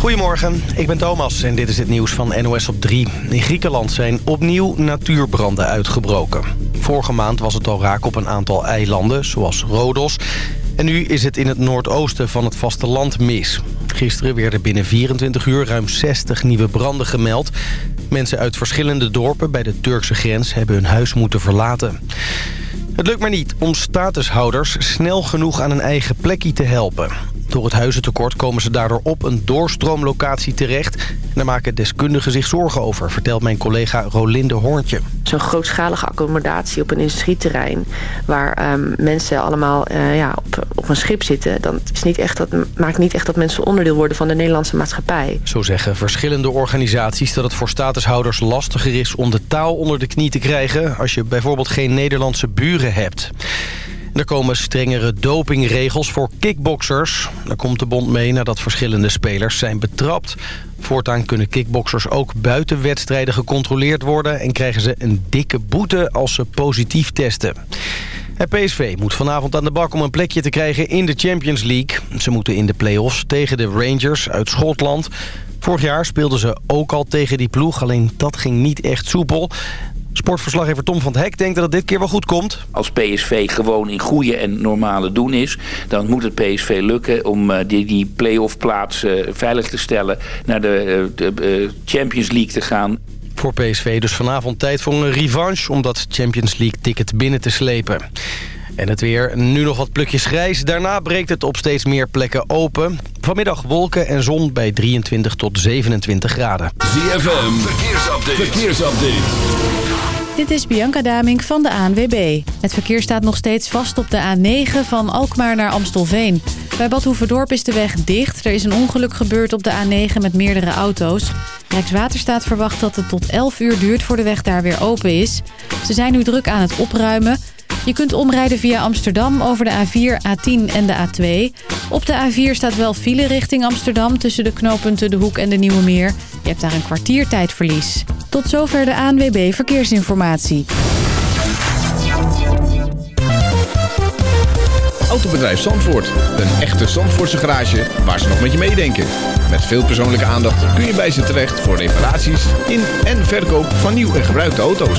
Goedemorgen, ik ben Thomas en dit is het nieuws van NOS op 3. In Griekenland zijn opnieuw natuurbranden uitgebroken. Vorige maand was het al raak op een aantal eilanden, zoals Rodos. En nu is het in het noordoosten van het vasteland mis. Gisteren werden binnen 24 uur ruim 60 nieuwe branden gemeld. Mensen uit verschillende dorpen bij de Turkse grens hebben hun huis moeten verlaten. Het lukt maar niet om statushouders snel genoeg aan een eigen plekje te helpen. Door het huizentekort komen ze daardoor op een doorstroomlocatie terecht. En daar maken deskundigen zich zorgen over, vertelt mijn collega Rolinde Hoorntje. Zo'n grootschalige accommodatie op een industrieterrein... waar ehm, mensen allemaal eh, ja, op, op een schip zitten... dan is niet echt dat, maakt niet echt dat mensen onderdeel worden van de Nederlandse maatschappij. Zo zeggen verschillende organisaties dat het voor statushouders lastiger is... om de taal onder de knie te krijgen als je bijvoorbeeld geen Nederlandse buren hebt. Er komen strengere dopingregels voor kickboxers. Daar komt de bond mee nadat verschillende spelers zijn betrapt. Voortaan kunnen kickboxers ook buiten wedstrijden gecontroleerd worden... en krijgen ze een dikke boete als ze positief testen. Het PSV moet vanavond aan de bak om een plekje te krijgen in de Champions League. Ze moeten in de play-offs tegen de Rangers uit Schotland. Vorig jaar speelden ze ook al tegen die ploeg, alleen dat ging niet echt soepel. Sportverslaggever Tom van het Hek denkt dat het dit keer wel goed komt. Als PSV gewoon in goede en normale doen is... dan moet het PSV lukken om uh, die, die play-off plaats uh, veilig te stellen... naar de, uh, de Champions League te gaan. Voor PSV dus vanavond tijd voor een revanche... om dat Champions League ticket binnen te slepen. En het weer, nu nog wat plukjes grijs. Daarna breekt het op steeds meer plekken open. Vanmiddag wolken en zon bij 23 tot 27 graden. ZFM, verkeersupdate. verkeersupdate. Dit is Bianca Damink van de ANWB. Het verkeer staat nog steeds vast op de A9 van Alkmaar naar Amstelveen. Bij Bad Hoeverdorp is de weg dicht. Er is een ongeluk gebeurd op de A9 met meerdere auto's. Rijkswaterstaat verwacht dat het tot 11 uur duurt voor de weg daar weer open is. Ze zijn nu druk aan het opruimen. Je kunt omrijden via Amsterdam over de A4, A10 en de A2. Op de A4 staat wel file richting Amsterdam tussen de knooppunten De Hoek en de Nieuwe Meer. Je hebt daar een kwartiertijdverlies. Tot zover de ANWB Verkeersinformatie. Autobedrijf Zandvoort. Een echte Zandvoortse garage waar ze nog met je meedenken. Met veel persoonlijke aandacht kun je bij ze terecht voor reparaties in en verkoop van nieuw en gebruikte auto's.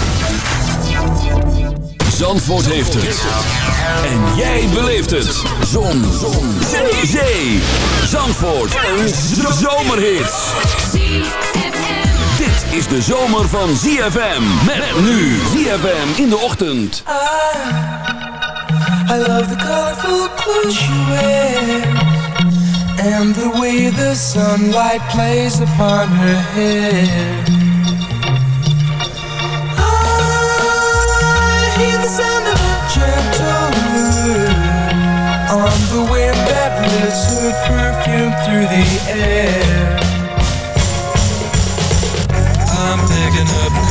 Zandvoort heeft het. En jij beleeft het. Zon. Zon. Zee. Zee. Zandvoort. Een zomerhit. Dit is de zomer van ZFM. Met nu ZFM in de ochtend. I, I love the colorful clothes you wear. And the way the sunlight plays upon her hair. On the wind that lifts her perfume through the air. I'm picking up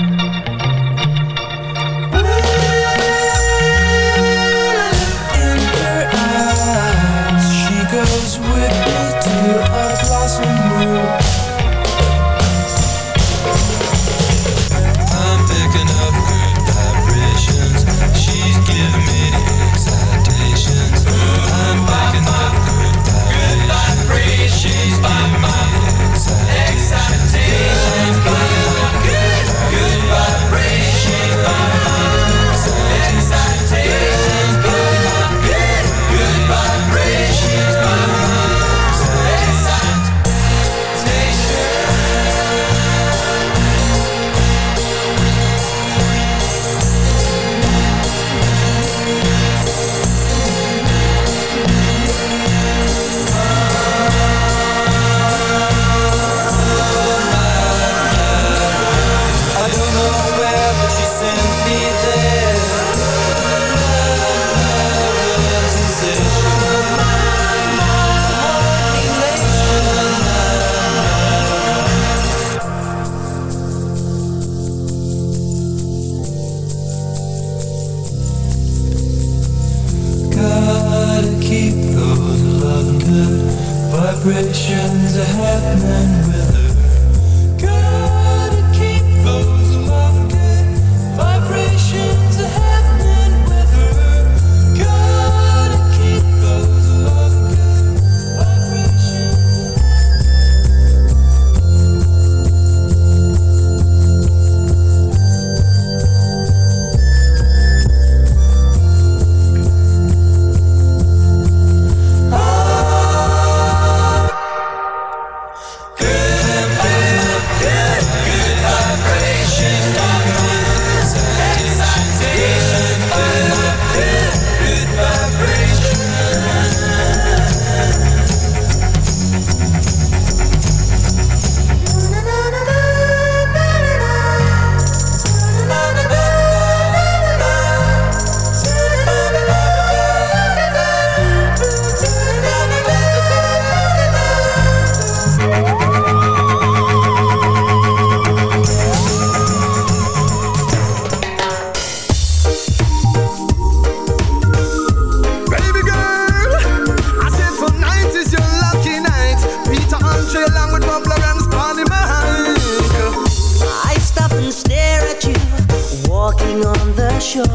I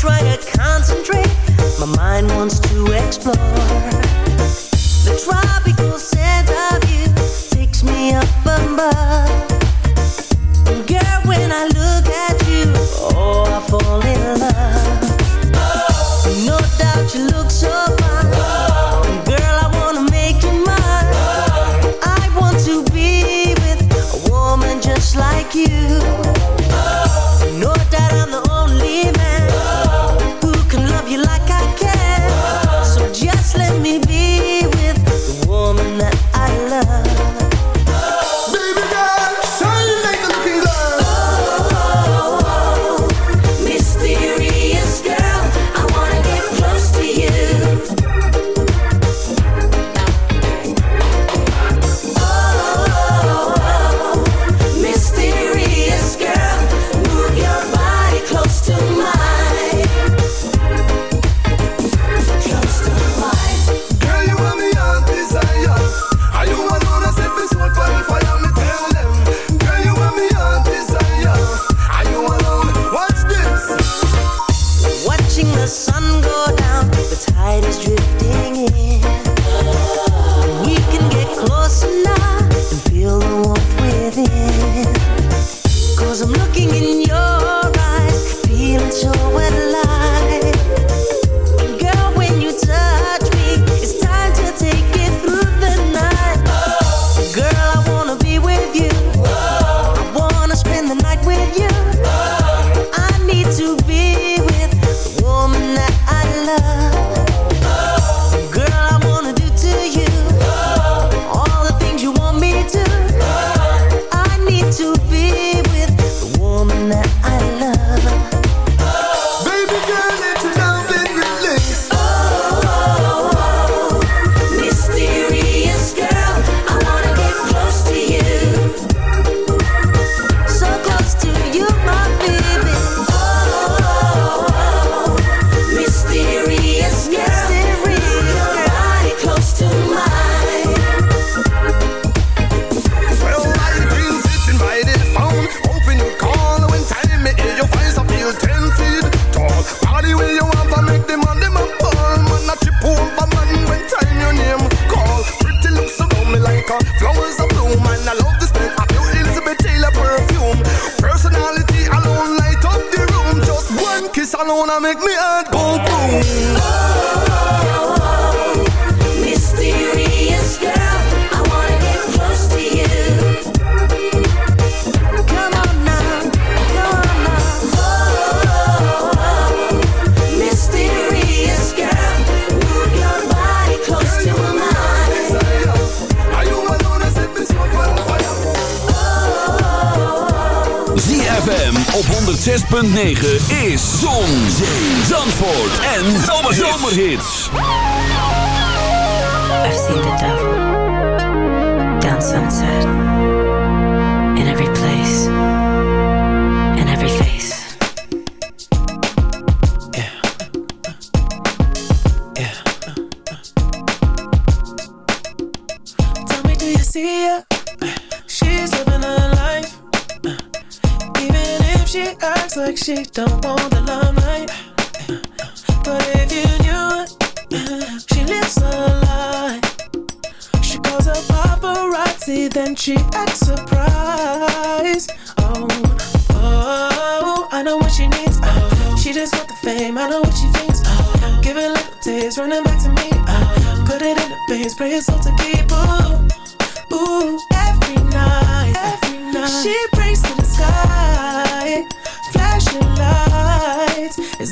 try to concentrate, my mind wants to explore. The tropical 106.9 is Zon, acts like she don't want the limelight. But if you knew it, she lives a lie. She calls her paparazzi, then she acts surprised. Oh, oh, I know what she needs. She just want the fame, I know what she thinks. Oh, give it a little taste, running back to me. Put it in the veins, pray it's all to keep.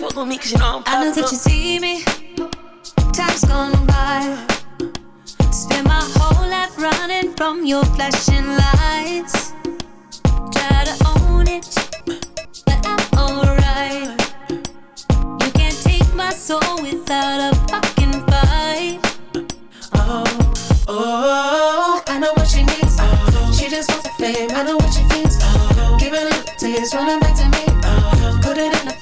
fuck with me cause you know I'm I know that you see me. Time's gone by. Spend my whole life running from your flashing lights. Try to own it, but I'm alright. You can't take my soul without a fucking fight. Oh, oh, I know what she needs. Oh, she just wants the fame. I know what she feels. Oh, give it a little running back to me.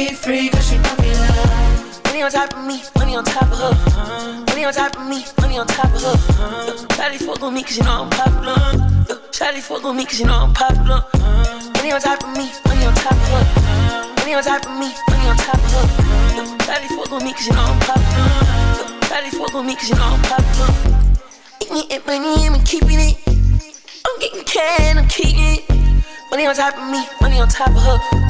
Be free cause she popular. Money on top of me, money on top of her. Money on top of me, money on top of her. Shawty fuck on me cause you know I'm popular. Shawty fuck on me cause you know I'm popular. Money on top of me, money on top of her. Money on top of me, money on top of her. Shawty fuck on me cause you know I'm popular. Shawty fuck on me cause you know I'm popular. Eating money, I'm keeping it. I'm getting can, I'm keeping it. Money on top of me, money on top of her.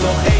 nog één.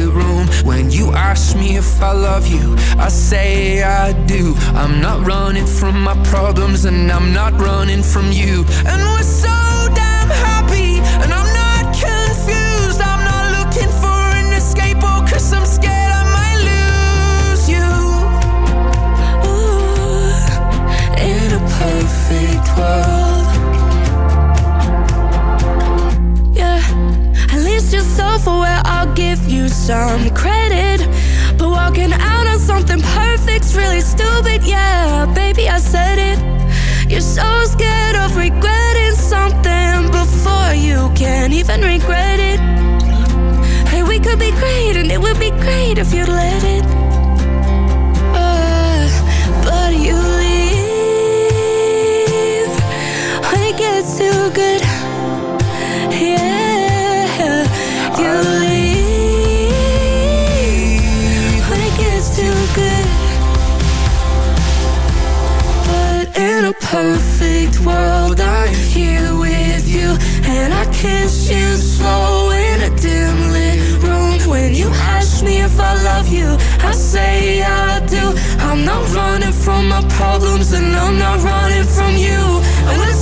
When you ask me if I love you, I say I do. I'm not running from my problems, and I'm not running from you. And we're so damn happy, and I'm not confused. I'm not looking for an escape, oh, cause I'm scared I might lose you. In a perfect world. You're self-aware. I'll give you some credit. But walking out on something perfect's really stupid. Yeah, baby, I said it. You're so scared of regretting something before you can even regret it. Hey, we could be great, and it would be great if you'd let it. Perfect world, I'm here with you, and I kiss you slow in a dim lit room. When you ask me if I love you, I say I do. I'm not running from my problems, and I'm not running from you. And we're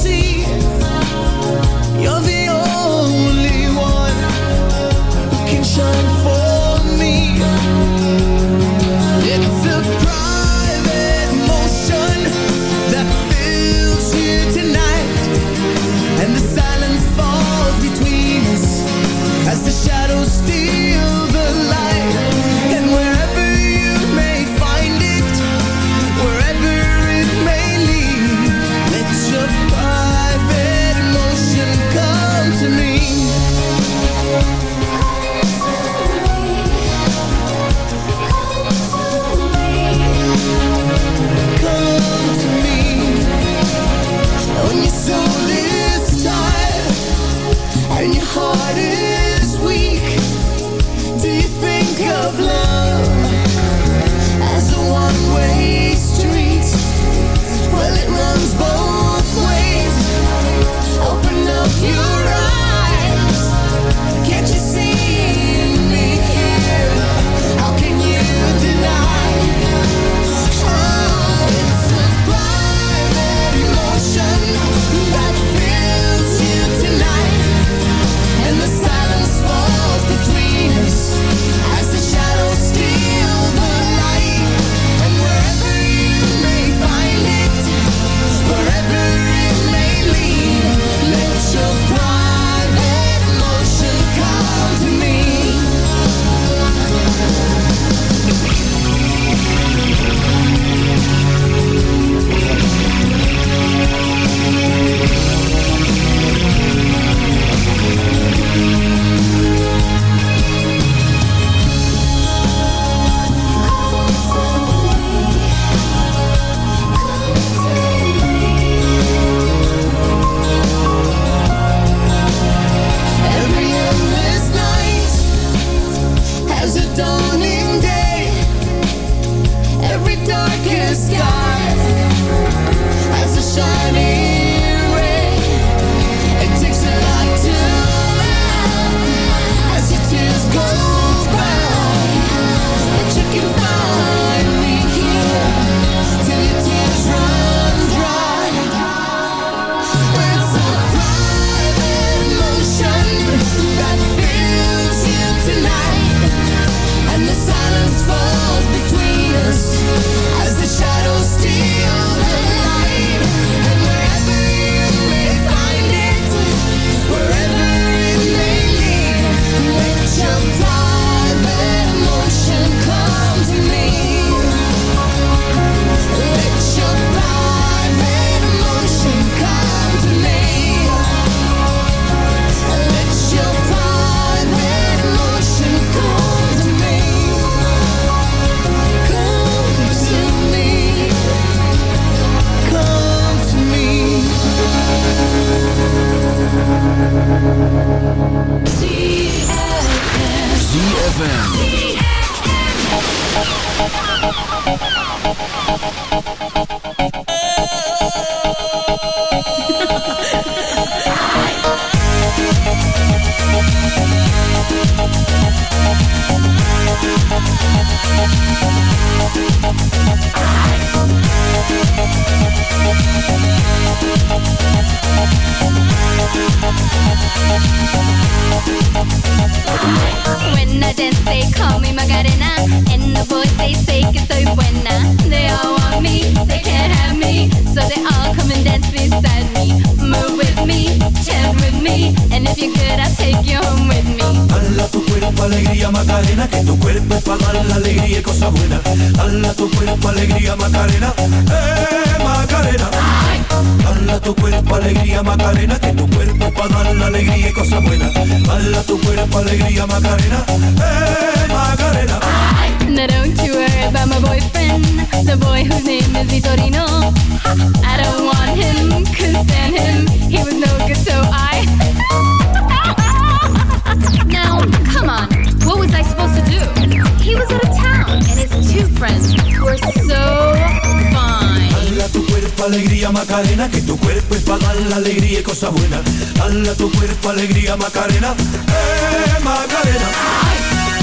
alegría Macarena, eh Macarena.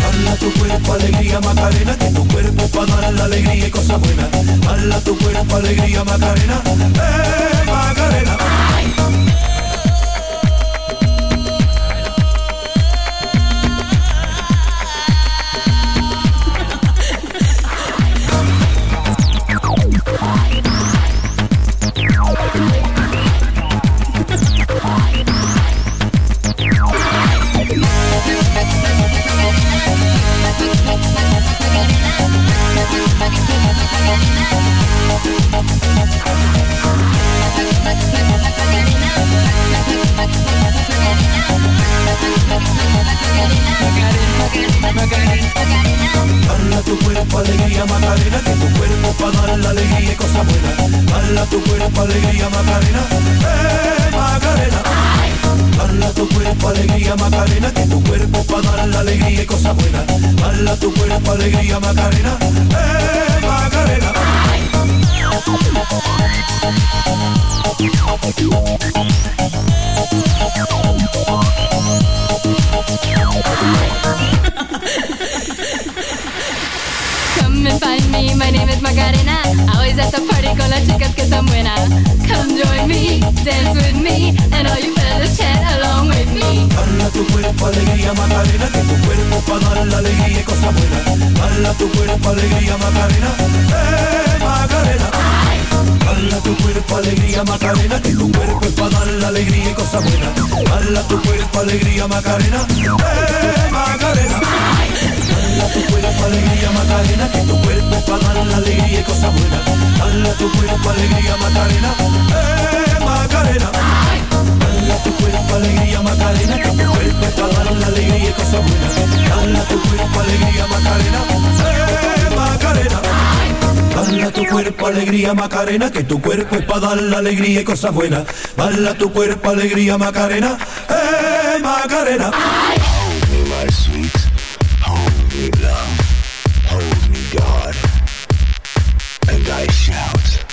Hala tu cuerpo, alegría Macarena, que tu cuerpo para dar la alegría y cosas buenas. Hala tu cuerpo, alegría Macarena, eh Macarena, que tu cuerpo es para dar la alegría y cosas buenas. Bala tu cuerpo, alegría, Macarena, eh, Macarena. Hold me, my sweet, hold me, love, hold me, God. And I shout,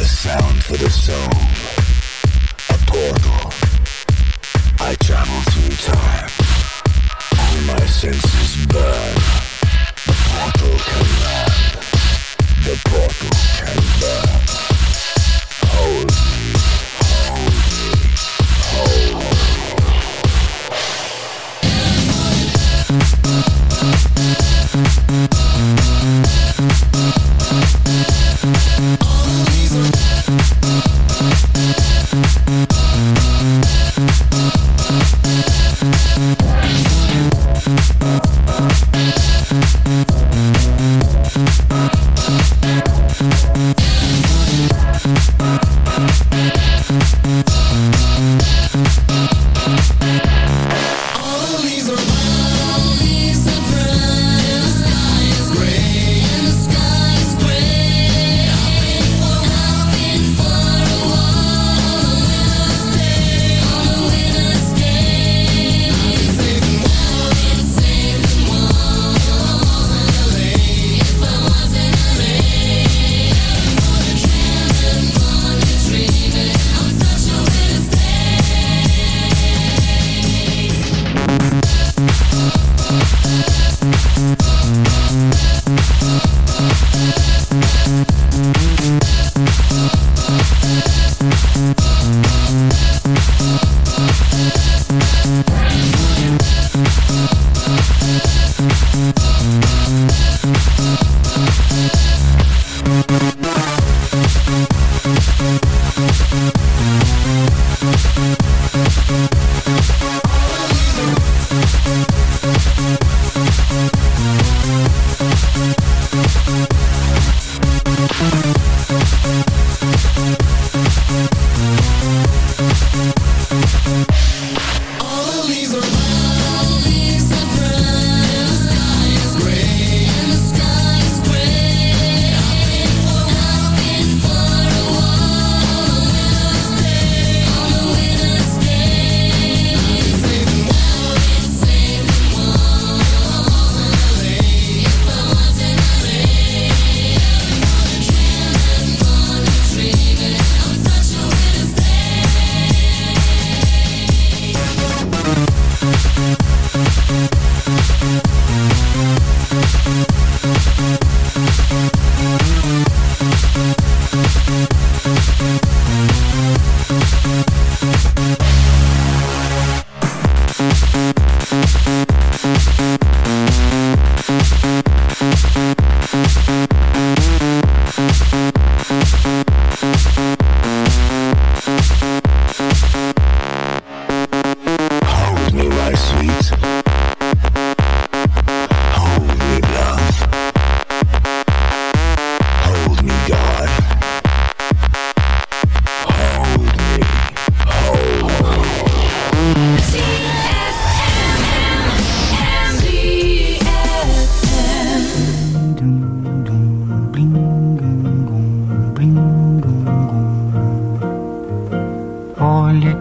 a sound for the soul, a portal. I travel through time, And my senses burn.